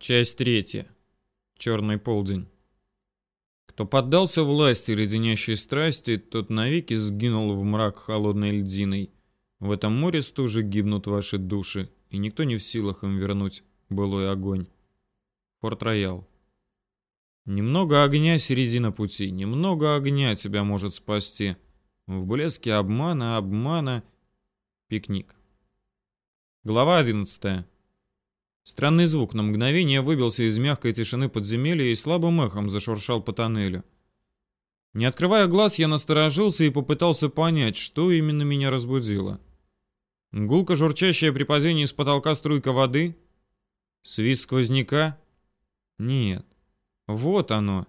Часть третья. Черный полдень. Кто поддался власти леденящей страсти, тот навеки сгинул в мрак холодной льдиной. В этом море стуже гибнут ваши души, и никто не в силах им вернуть былой огонь. Форт-Роял. Немного огня середина пути, немного огня тебя может спасти. В блеске обмана, обмана. Пикник. Глава одиннадцатая. Странный звук на мгновение выбился из мягкой тишины подземелья и слабым эхом зашуршал по тоннелю. Не открывая глаз, я насторожился и попытался понять, что именно меня разбудило. Гулка, журчащая при падении с потолка струйка воды? Свист сквозняка? Нет. Вот оно.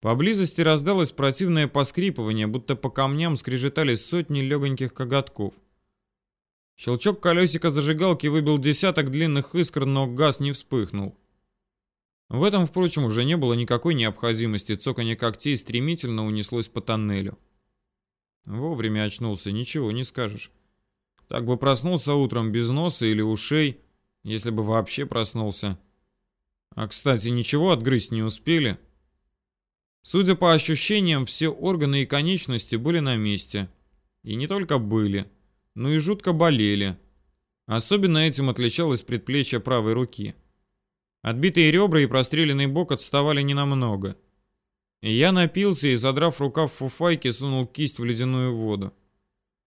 Поблизости раздалось противное поскрипывание, будто по камням скрежетали сотни легоньких коготков. Щелчок колесика зажигалки выбил десяток длинных искр, но газ не вспыхнул. В этом, впрочем, уже не было никакой необходимости. Цоканье когтей стремительно унеслось по тоннелю. Вовремя очнулся, ничего не скажешь. Так бы проснулся утром без носа или ушей, если бы вообще проснулся. А, кстати, ничего отгрызть не успели. Судя по ощущениям, все органы и конечности были на месте. И не только были но и жутко болели. Особенно этим отличалось предплечье правой руки. Отбитые ребра и простреленный бок отставали ненамного. Я напился и, задрав рукав фуфайки, сунул кисть в ледяную воду.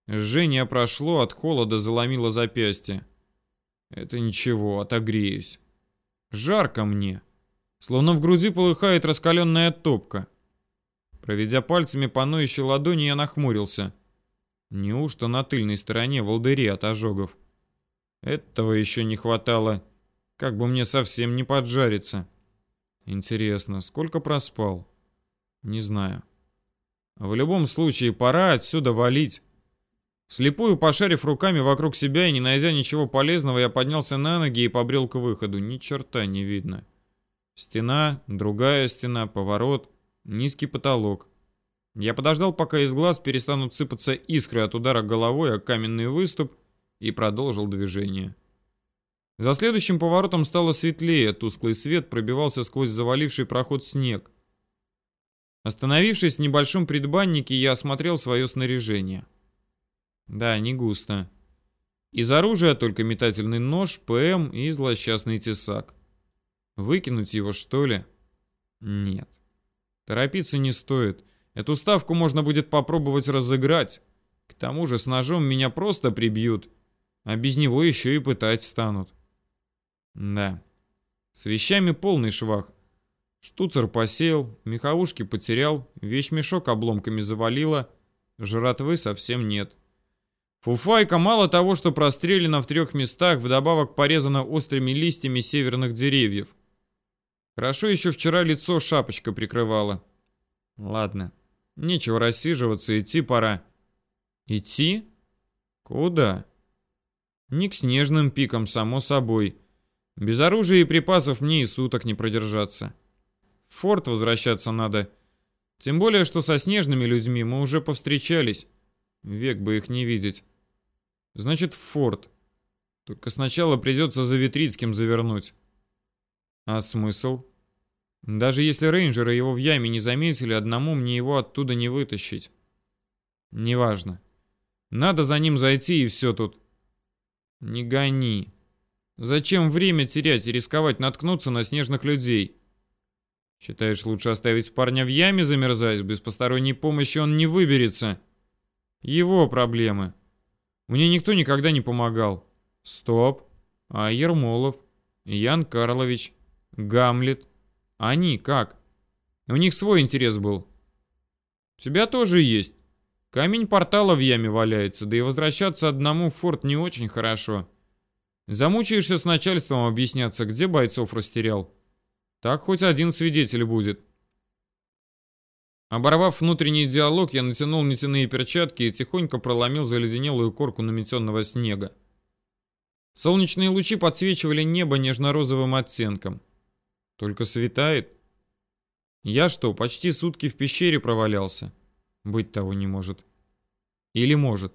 Жжение прошло, от холода заломило запястье. Это ничего, отогреюсь. Жарко мне. Словно в груди полыхает раскаленная топка. Проведя пальцами по ноющей ладони, я нахмурился. Неужто на тыльной стороне волдыри от ожогов? Этого еще не хватало. Как бы мне совсем не поджариться. Интересно, сколько проспал? Не знаю. В любом случае, пора отсюда валить. Слепую пошарив руками вокруг себя и не найдя ничего полезного, я поднялся на ноги и побрел к выходу. Ни черта не видно. Стена, другая стена, поворот, низкий потолок. Я подождал, пока из глаз перестанут сыпаться искры от удара головой о каменный выступ, и продолжил движение. За следующим поворотом стало светлее, тусклый свет пробивался сквозь заваливший проход снег. Остановившись в небольшом предбаннике, я осмотрел свое снаряжение. Да, не густо. Из оружия только метательный нож, ПМ и злосчастный тесак. Выкинуть его, что ли? Нет. Торопиться не стоит. Эту ставку можно будет попробовать разыграть. К тому же с ножом меня просто прибьют, а без него еще и пытать станут. Да, с вещами полный швах. Штуцер посеял, меховушки потерял, вещмешок обломками завалило, жратвы совсем нет. Фуфайка мало того, что прострелена в трех местах, вдобавок порезана острыми листьями северных деревьев. Хорошо еще вчера лицо шапочка прикрывала. Ладно, Нечего рассиживаться, идти пора. Идти? Куда? Не к снежным пикам, само собой. Без оружия и припасов мне и суток не продержаться. В форт возвращаться надо. Тем более, что со снежными людьми мы уже повстречались. Век бы их не видеть. Значит, в форт. Только сначала придется за Витрицким завернуть. А смысл? Даже если рейнджеры его в яме не заметили, одному мне его оттуда не вытащить. Неважно. Надо за ним зайти и все тут. Не гони. Зачем время терять и рисковать наткнуться на снежных людей? Считаешь, лучше оставить парня в яме замерзать? Без посторонней помощи он не выберется. Его проблемы. Мне никто никогда не помогал. Стоп. А Ермолов? Ян Карлович? Гамлет? Они как? У них свой интерес был. У тебя тоже есть. Камень портала в яме валяется, да и возвращаться одному в форт не очень хорошо. Замучаешься с начальством объясняться, где бойцов растерял. Так хоть один свидетель будет. Оборвав внутренний диалог, я натянул нитяные перчатки и тихонько проломил заледенелую корку наметенного снега. Солнечные лучи подсвечивали небо нежно-розовым оттенком. Только светает. Я что, почти сутки в пещере провалялся? Быть того не может. Или может.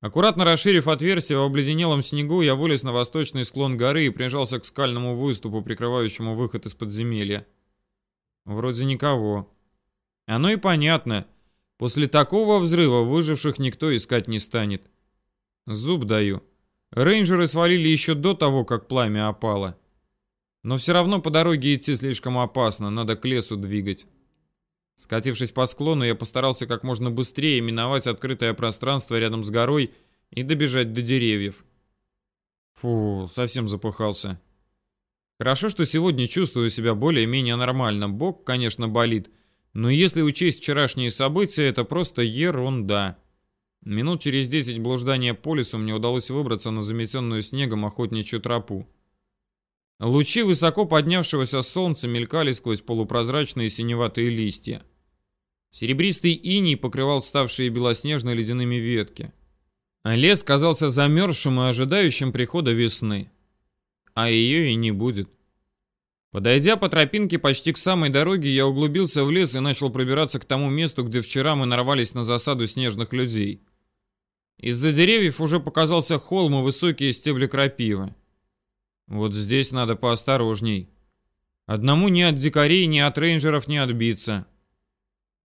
Аккуратно расширив отверстие в обледенелом снегу, я вылез на восточный склон горы и прижался к скальному выступу, прикрывающему выход из подземелья. Вроде никого. Оно и понятно. После такого взрыва выживших никто искать не станет. Зуб даю. Рейнджеры свалили еще до того, как пламя опало. Но все равно по дороге идти слишком опасно, надо к лесу двигать. Скатившись по склону, я постарался как можно быстрее миновать открытое пространство рядом с горой и добежать до деревьев. Фу, совсем запыхался. Хорошо, что сегодня чувствую себя более-менее нормально. Бок, конечно, болит, но если учесть вчерашние события, это просто ерунда. Минут через десять блуждания по лесу мне удалось выбраться на заметенную снегом охотничью тропу. Лучи высоко поднявшегося солнца мелькали сквозь полупрозрачные синеватые листья. Серебристый иней покрывал ставшие белоснежно ледяными ветки. А лес казался замерзшим и ожидающим прихода весны. А ее и не будет. Подойдя по тропинке почти к самой дороге, я углубился в лес и начал пробираться к тому месту, где вчера мы нарвались на засаду снежных людей. Из-за деревьев уже показался холм и высокие стебли крапивы. Вот здесь надо поосторожней. Одному ни от дикарей, ни от рейнджеров не отбиться.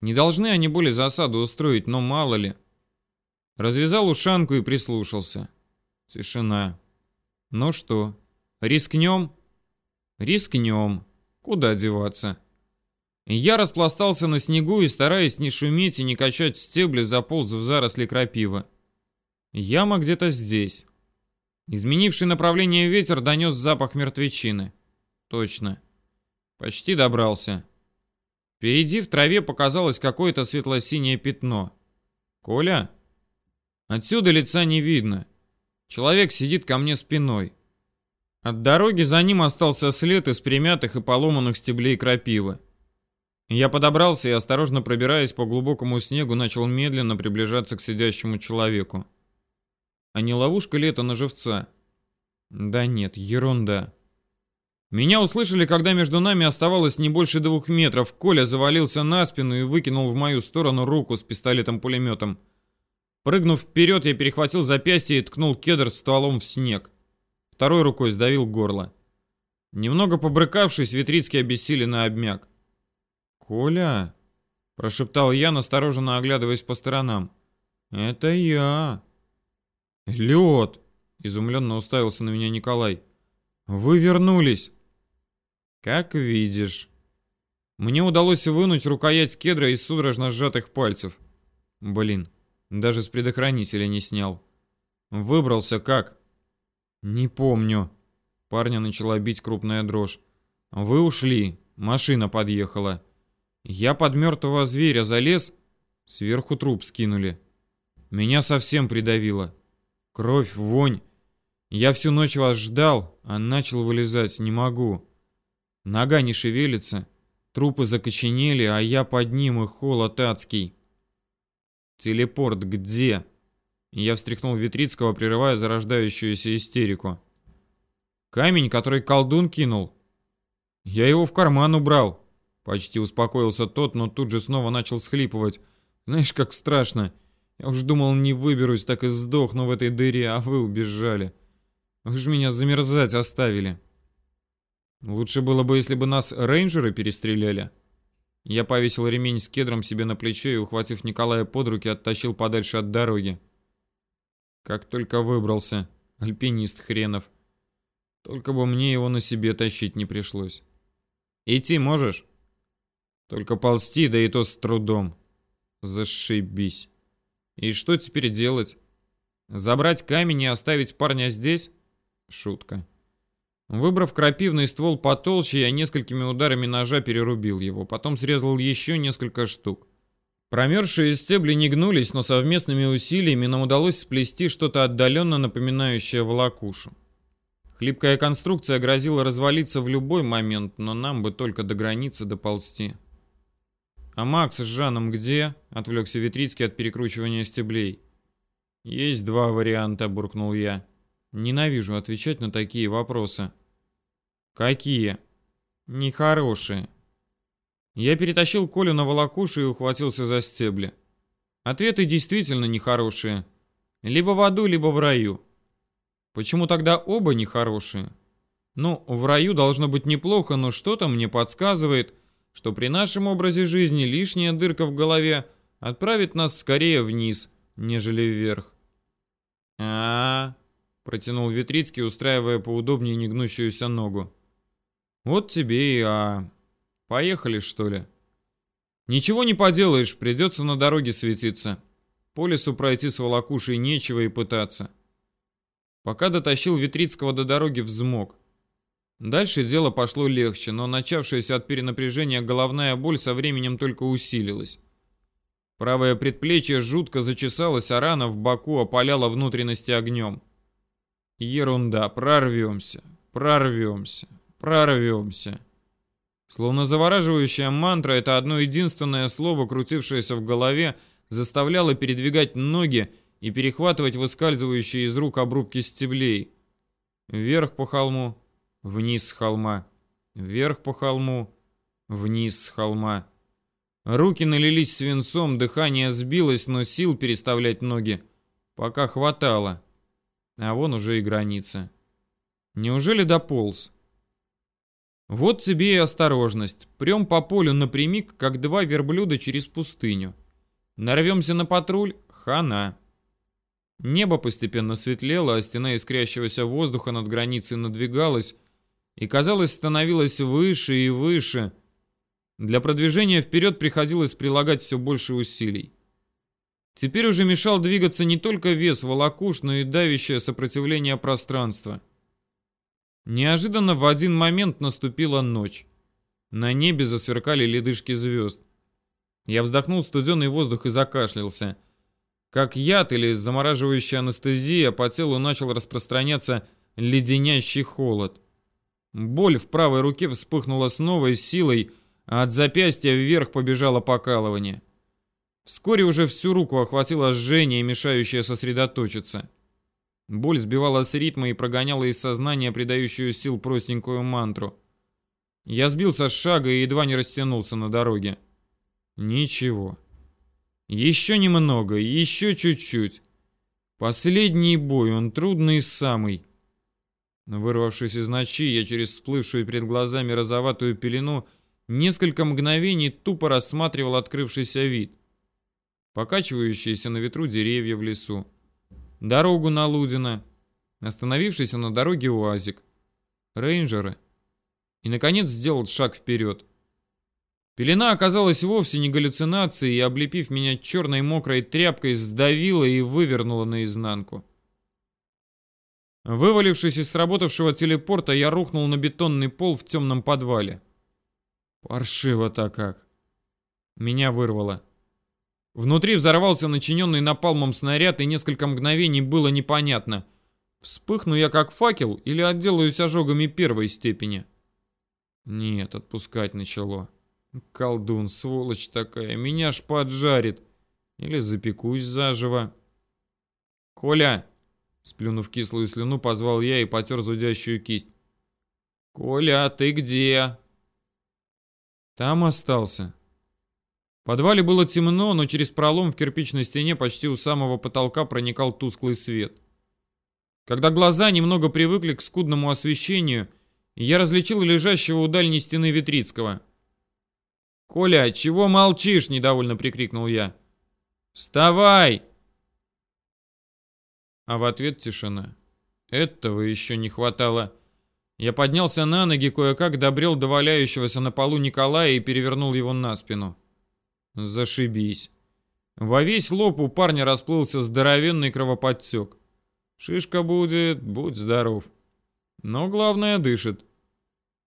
Не должны они более засаду устроить, но мало ли. Развязал ушанку и прислушался. Тишина. Ну что, рискнем? Рискнем. Куда деваться? Я распластался на снегу и, стараясь не шуметь и не качать стебли, заполз в заросли крапивы. Яма где-то здесь. Изменивший направление ветер донес запах мертвечины. Точно. Почти добрался. Впереди в траве показалось какое-то светло-синее пятно. «Коля?» Отсюда лица не видно. Человек сидит ко мне спиной. От дороги за ним остался след из примятых и поломанных стеблей крапивы. Я подобрался и, осторожно пробираясь по глубокому снегу, начал медленно приближаться к сидящему человеку. А не ловушка ли это на живца? Да нет, ерунда. Меня услышали, когда между нами оставалось не больше двух метров. Коля завалился на спину и выкинул в мою сторону руку с пистолетом-пулеметом. Прыгнув вперед, я перехватил запястье и ткнул кедр стволом в снег. Второй рукой сдавил горло. Немного побрыкавшись, Витрицкий обессиленно обмяк. «Коля!» – прошептал я, настороженно оглядываясь по сторонам. «Это я!» «Лед!» — изумленно уставился на меня Николай. «Вы вернулись!» «Как видишь». Мне удалось вынуть рукоять кедра из судорожно сжатых пальцев. Блин, даже с предохранителя не снял. Выбрался как? Не помню. Парня начала бить крупная дрожь. Вы ушли, машина подъехала. Я под мертвого зверя залез, сверху труп скинули. Меня совсем придавило. Кровь, вонь. Я всю ночь вас ждал, а начал вылезать не могу. Нога не шевелится, трупы закоченели, а я под ним и холод адский. Телепорт где? Я встряхнул Витрицкого, прерывая зарождающуюся истерику. Камень, который колдун кинул. Я его в карман убрал. Почти успокоился тот, но тут же снова начал схлипывать. Знаешь, как страшно. Я уж думал, не выберусь, так и сдохну в этой дыре, а вы убежали. Вы же меня замерзать оставили. Лучше было бы, если бы нас рейнджеры перестреляли. Я повесил ремень с кедром себе на плечо и, ухватив Николая под руки, оттащил подальше от дороги. Как только выбрался, альпинист хренов. Только бы мне его на себе тащить не пришлось. Идти можешь? Только ползти, да и то с трудом. Зашибись. И что теперь делать? Забрать камень и оставить парня здесь? Шутка. Выбрав крапивный ствол потолще, я несколькими ударами ножа перерубил его, потом срезал еще несколько штук. Промерзшие стебли не гнулись, но совместными усилиями нам удалось сплести что-то отдаленно напоминающее волокушу. Хлипкая конструкция грозила развалиться в любой момент, но нам бы только до границы доползти. «А Макс с Жаном где?» — отвлекся Витрицкий от перекручивания стеблей. «Есть два варианта», — буркнул я. «Ненавижу отвечать на такие вопросы». «Какие?» «Нехорошие». Я перетащил Колю на волокушу и ухватился за стебли. Ответы действительно нехорошие. Либо в аду, либо в раю. Почему тогда оба нехорошие? Ну, в раю должно быть неплохо, но что-то мне подсказывает, что при нашем образе жизни лишняя дырка в голове отправит нас скорее вниз, нежели вверх. а, -а, -а протянул Витрицкий, устраивая поудобнее негнущуюся ногу. Вот тебе и а. Поехали, что ли? Ничего не поделаешь, придется на дороге светиться. По лесу пройти с волокушей нечего и пытаться. Пока дотащил Витрицкого до дороги взмок. Дальше дело пошло легче, но начавшаяся от перенапряжения головная боль со временем только усилилась. Правое предплечье жутко зачесалось, а рана в боку опаляла внутренности огнем. Ерунда, прорвемся, прорвемся, прорвемся. Словно завораживающая мантра, это одно единственное слово, крутившееся в голове, заставляло передвигать ноги и перехватывать выскальзывающие из рук обрубки стеблей. Вверх по холму, вниз с холма, вверх по холму, вниз с холма. Руки налились свинцом, дыхание сбилось, но сил переставлять ноги пока хватало. А вон уже и граница. Неужели дополз? Вот тебе и осторожность. Прям по полю напрямик, как два верблюда через пустыню. Нарвемся на патруль — хана. Небо постепенно светлело, а стена искрящегося воздуха над границей надвигалась и, казалось, становилась выше и выше. Для продвижения вперед приходилось прилагать все больше усилий. Теперь уже мешал двигаться не только вес волокуш, но и давящее сопротивление пространства. Неожиданно в один момент наступила ночь. На небе засверкали ледышки звезд. Я вздохнул студеный воздух и закашлялся. Как яд или замораживающая анестезия, по телу начал распространяться леденящий холод. Боль в правой руке вспыхнула с новой силой, а от запястья вверх побежало покалывание. Вскоре уже всю руку охватило жжение, мешающее сосредоточиться. Боль сбивала с ритма и прогоняла из сознания придающую сил простенькую мантру. Я сбился с шага и едва не растянулся на дороге. Ничего. Еще немного, еще чуть-чуть. Последний бой, он трудный самый. Вырвавшись из ночи, я через всплывшую перед глазами розоватую пелену несколько мгновений тупо рассматривал открывшийся вид. Покачивающиеся на ветру деревья в лесу. Дорогу на Лудино. Остановившийся на дороге УАЗик. Рейнджеры. И, наконец, сделал шаг вперед. Пелена оказалась вовсе не галлюцинацией и, облепив меня черной мокрой тряпкой, сдавила и вывернула наизнанку. Вывалившись из сработавшего телепорта, я рухнул на бетонный пол в темном подвале. Паршиво-то как. Меня вырвало. Внутри взорвался начиненный напалмом снаряд, и несколько мгновений было непонятно, вспыхну я как факел или отделаюсь ожогами первой степени. Нет, отпускать начало. Колдун, сволочь такая, меня ж поджарит. Или запекусь заживо. «Коля!» Сплюнув кислую слюну, позвал я и потер зудящую кисть. «Коля, ты где?» «Там остался», подвале было темно, но через пролом в кирпичной стене почти у самого потолка проникал тусклый свет. Когда глаза немного привыкли к скудному освещению, я различил лежащего у дальней стены Витрицкого. «Коля, чего молчишь?» — недовольно прикрикнул я. «Вставай!» А в ответ тишина. Этого еще не хватало. Я поднялся на ноги, кое-как добрел до валяющегося на полу Николая и перевернул его на спину. Зашибись. Во весь лоб у парня расплылся здоровенный кровоподтек. Шишка будет, будь здоров. Но главное, дышит.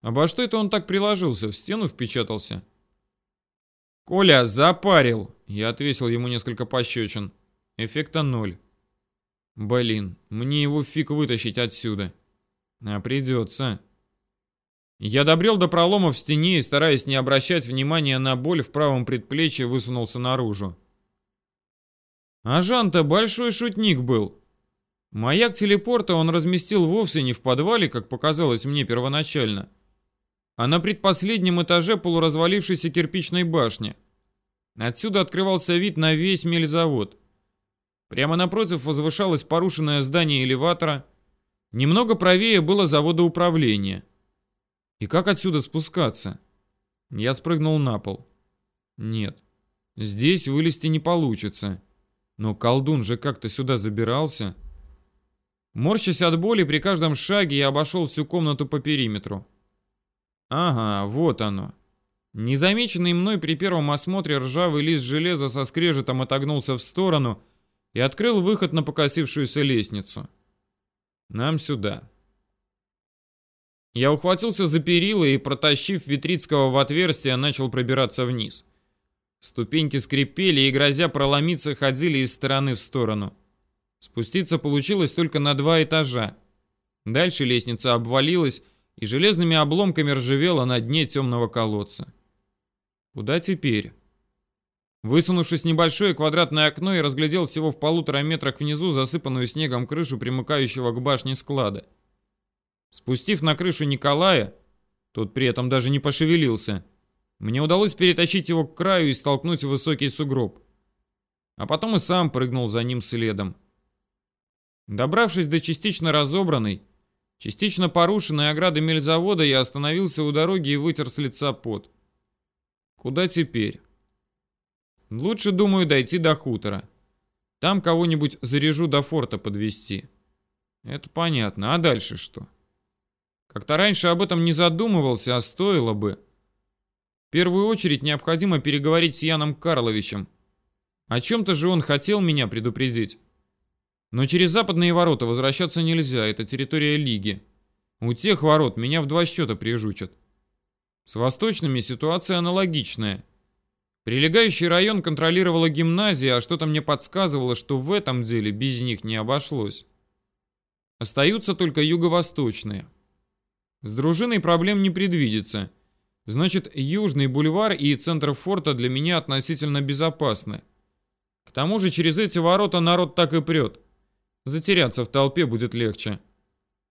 Обо что это он так приложился? В стену впечатался? «Коля, запарил!» Я отвесил ему несколько пощечин. Эффекта ноль. Блин, мне его фиг вытащить отсюда. А придется. Я добрел до пролома в стене и, стараясь не обращать внимания на боль в правом предплечье, высунулся наружу. А Жан-то большой шутник был. Маяк телепорта он разместил вовсе не в подвале, как показалось мне первоначально, а на предпоследнем этаже полуразвалившейся кирпичной башни. Отсюда открывался вид на весь мельзавод. Прямо напротив возвышалось порушенное здание элеватора. Немного правее было заводоуправление. И как отсюда спускаться? Я спрыгнул на пол. Нет, здесь вылезти не получится. Но колдун же как-то сюда забирался. Морщась от боли, при каждом шаге я обошел всю комнату по периметру. Ага, вот оно. Незамеченный мной при первом осмотре ржавый лист железа со скрежетом отогнулся в сторону и открыл выход на покосившуюся лестницу. Нам сюда. Я ухватился за перила и, протащив Витрицкого в отверстие, начал пробираться вниз. Ступеньки скрипели и, грозя проломиться, ходили из стороны в сторону. Спуститься получилось только на два этажа. Дальше лестница обвалилась и железными обломками ржавела на дне темного колодца. Куда теперь? Высунувшись в небольшое квадратное окно, я разглядел всего в полутора метрах внизу засыпанную снегом крышу примыкающего к башне склада. Спустив на крышу Николая, тот при этом даже не пошевелился, мне удалось перетащить его к краю и столкнуть в высокий сугроб. А потом и сам прыгнул за ним следом. Добравшись до частично разобранной, частично порушенной ограды мельзавода, я остановился у дороги и вытер с лица пот. Куда теперь? Лучше, думаю, дойти до хутора. Там кого-нибудь заряжу до форта подвести. Это понятно. А дальше что? Как-то раньше об этом не задумывался, а стоило бы. В первую очередь необходимо переговорить с Яном Карловичем. О чем-то же он хотел меня предупредить. Но через западные ворота возвращаться нельзя, это территория Лиги. У тех ворот меня в два счета прижучат. С восточными ситуация аналогичная. Прилегающий район контролировала гимназия, а что-то мне подсказывало, что в этом деле без них не обошлось. Остаются только юго-восточные. С дружиной проблем не предвидится. Значит, Южный бульвар и центр форта для меня относительно безопасны. К тому же через эти ворота народ так и прет. Затеряться в толпе будет легче.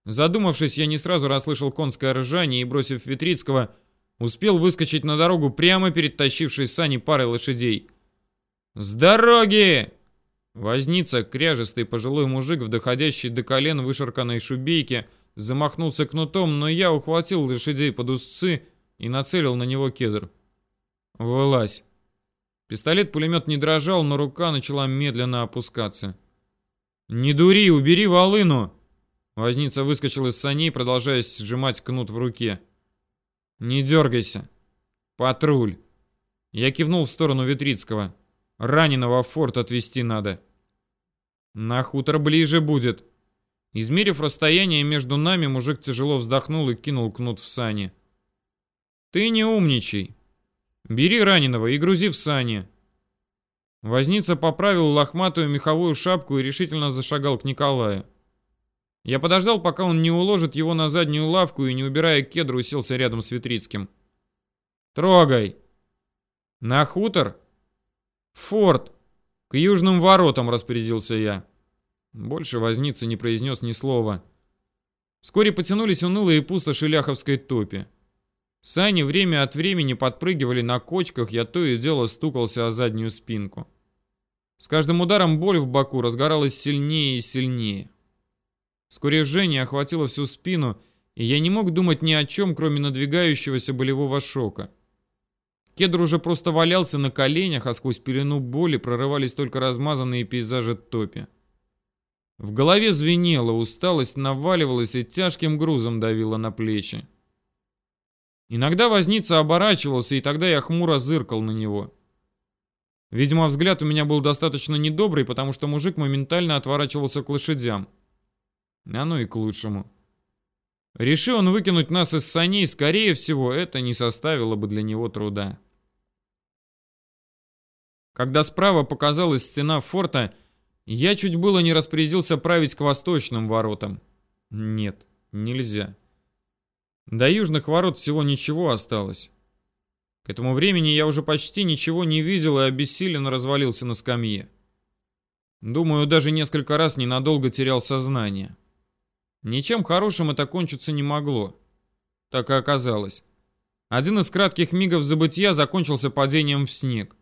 Задумавшись, я не сразу расслышал конское ржание и, бросив Витрицкого, Успел выскочить на дорогу прямо перед тащившей сани парой лошадей. «С дороги!» Возница, кряжестый пожилой мужик в доходящей до колен вышарканной шубейке, замахнулся кнутом, но я ухватил лошадей под узцы и нацелил на него кедр. «Вылазь!» Пистолет-пулемет не дрожал, но рука начала медленно опускаться. «Не дури, убери волыну!» Возница выскочил из саней, продолжая сжимать кнут в руке. «Не дергайся. Патруль». Я кивнул в сторону Витрицкого. «Раненого в форт отвезти надо». «На хутор ближе будет». Измерив расстояние между нами, мужик тяжело вздохнул и кинул кнут в сани. «Ты не умничай. Бери раненого и грузи в сани». Возница поправил лохматую меховую шапку и решительно зашагал к Николаю. Я подождал, пока он не уложит его на заднюю лавку и, не убирая кедр, уселся рядом с Витрицким. «Трогай!» «На хутор?» «Форт!» «К южным воротам!» — распорядился я. Больше возница не произнес ни слова. Вскоре потянулись унылые пустоши ляховской топи. Сани время от времени подпрыгивали на кочках, я то и дело стукался о заднюю спинку. С каждым ударом боль в боку разгоралась сильнее и сильнее. Вскоре жжение охватило всю спину, и я не мог думать ни о чем, кроме надвигающегося болевого шока. Кедр уже просто валялся на коленях, а сквозь пелену боли прорывались только размазанные пейзажи топи. В голове звенело, усталость наваливалась и тяжким грузом давила на плечи. Иногда возница оборачивался, и тогда я хмуро зыркал на него. Видимо, взгляд у меня был достаточно недобрый, потому что мужик моментально отворачивался к лошадям. Оно и к лучшему. Решил он выкинуть нас из саней, скорее всего, это не составило бы для него труда. Когда справа показалась стена форта, я чуть было не распорядился править к восточным воротам. Нет, нельзя. До южных ворот всего ничего осталось. К этому времени я уже почти ничего не видел и обессиленно развалился на скамье. Думаю, даже несколько раз ненадолго терял сознание. Ничем хорошим это кончиться не могло. Так и оказалось. Один из кратких мигов забытия закончился падением в снег.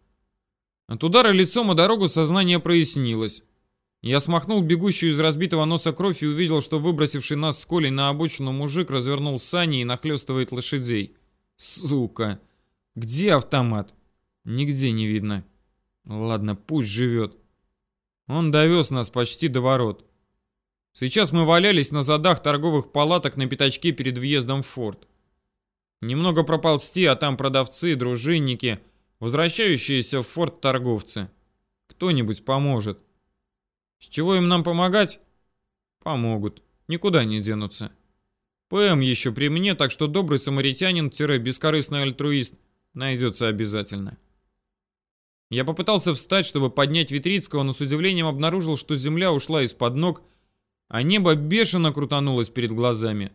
От удара лицом о дорогу сознание прояснилось. Я смахнул бегущую из разбитого носа кровь и увидел, что выбросивший нас с Колей на обочину мужик развернул сани и нахлестывает лошадей. Сука! Где автомат? Нигде не видно. Ладно, пусть живет. Он довез нас почти до ворот. Сейчас мы валялись на задах торговых палаток на пятачке перед въездом в форт. Немного проползти, а там продавцы, дружинники, возвращающиеся в форт торговцы. Кто-нибудь поможет. С чего им нам помогать? Помогут. Никуда не денутся. ПМ еще при мне, так что добрый самаритянин-бескорыстный альтруист найдется обязательно. Я попытался встать, чтобы поднять Витрицкого, но с удивлением обнаружил, что земля ушла из-под ног, а небо бешено крутанулось перед глазами.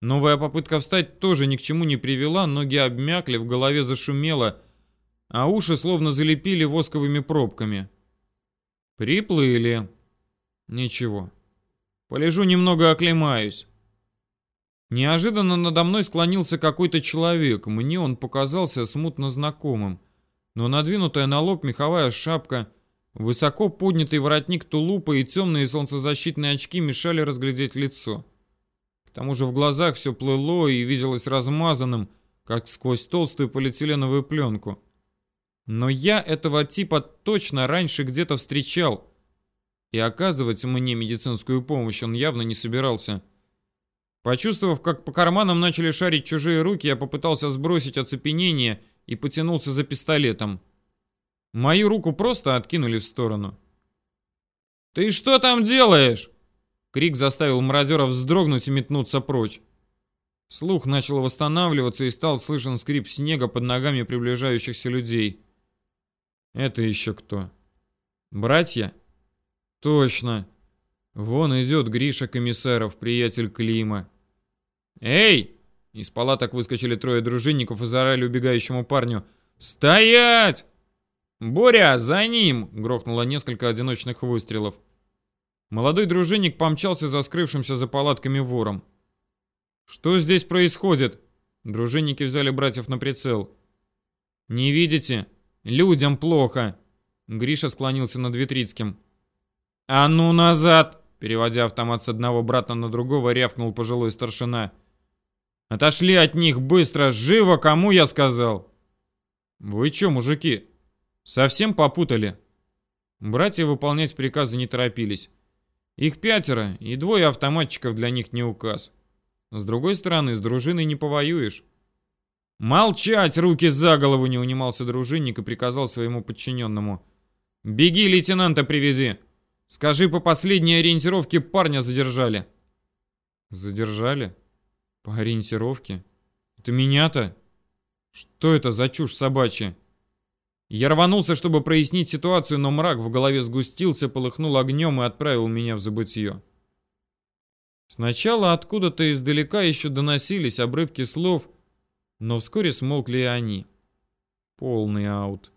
Новая попытка встать тоже ни к чему не привела, ноги обмякли, в голове зашумело, а уши словно залепили восковыми пробками. Приплыли. Ничего. Полежу немного оклемаюсь. Неожиданно надо мной склонился какой-то человек. Мне он показался смутно знакомым. Но надвинутая на лоб меховая шапка, высоко поднятый воротник тулупа и темные солнцезащитные очки мешали разглядеть лицо. К тому же в глазах все плыло и виделось размазанным, как сквозь толстую полиэтиленовую пленку. Но я этого типа точно раньше где-то встречал. И оказывать мне медицинскую помощь он явно не собирался. Почувствовав, как по карманам начали шарить чужие руки, я попытался сбросить оцепенение и потянулся за пистолетом. Мою руку просто откинули в сторону. «Ты что там делаешь?» Крик заставил мародера вздрогнуть и метнуться прочь. Слух начал восстанавливаться и стал слышен скрип снега под ногами приближающихся людей. Это еще кто? Братья? Точно. Вон идет Гриша Комиссаров, приятель Клима. Эй! Из палаток выскочили трое дружинников и заорали убегающему парню. «Стоять!» «Боря, за ним!» — грохнуло несколько одиночных выстрелов. Молодой дружинник помчался за скрывшимся за палатками вором. «Что здесь происходит?» Дружинники взяли братьев на прицел. «Не видите? Людям плохо!» Гриша склонился над Витрицким. «А ну назад!» Переводя автомат с одного брата на другого, рявкнул пожилой старшина. «Отошли от них быстро! Живо! Кому я сказал?» «Вы чё, мужики? Совсем попутали?» Братья выполнять приказы не торопились. Их пятеро, и двое автоматчиков для них не указ. С другой стороны, с дружиной не повоюешь. «Молчать! Руки за голову!» не унимался дружинник и приказал своему подчиненному. «Беги, лейтенанта привези! Скажи, по последней ориентировке парня задержали!» «Задержали? По ориентировке? Это меня-то? Что это за чушь собачья?» Я рванулся, чтобы прояснить ситуацию, но мрак в голове сгустился, полыхнул огнем и отправил меня в забытье. Сначала откуда-то издалека еще доносились обрывки слов — но вскоре смолкли и они. Полный аут.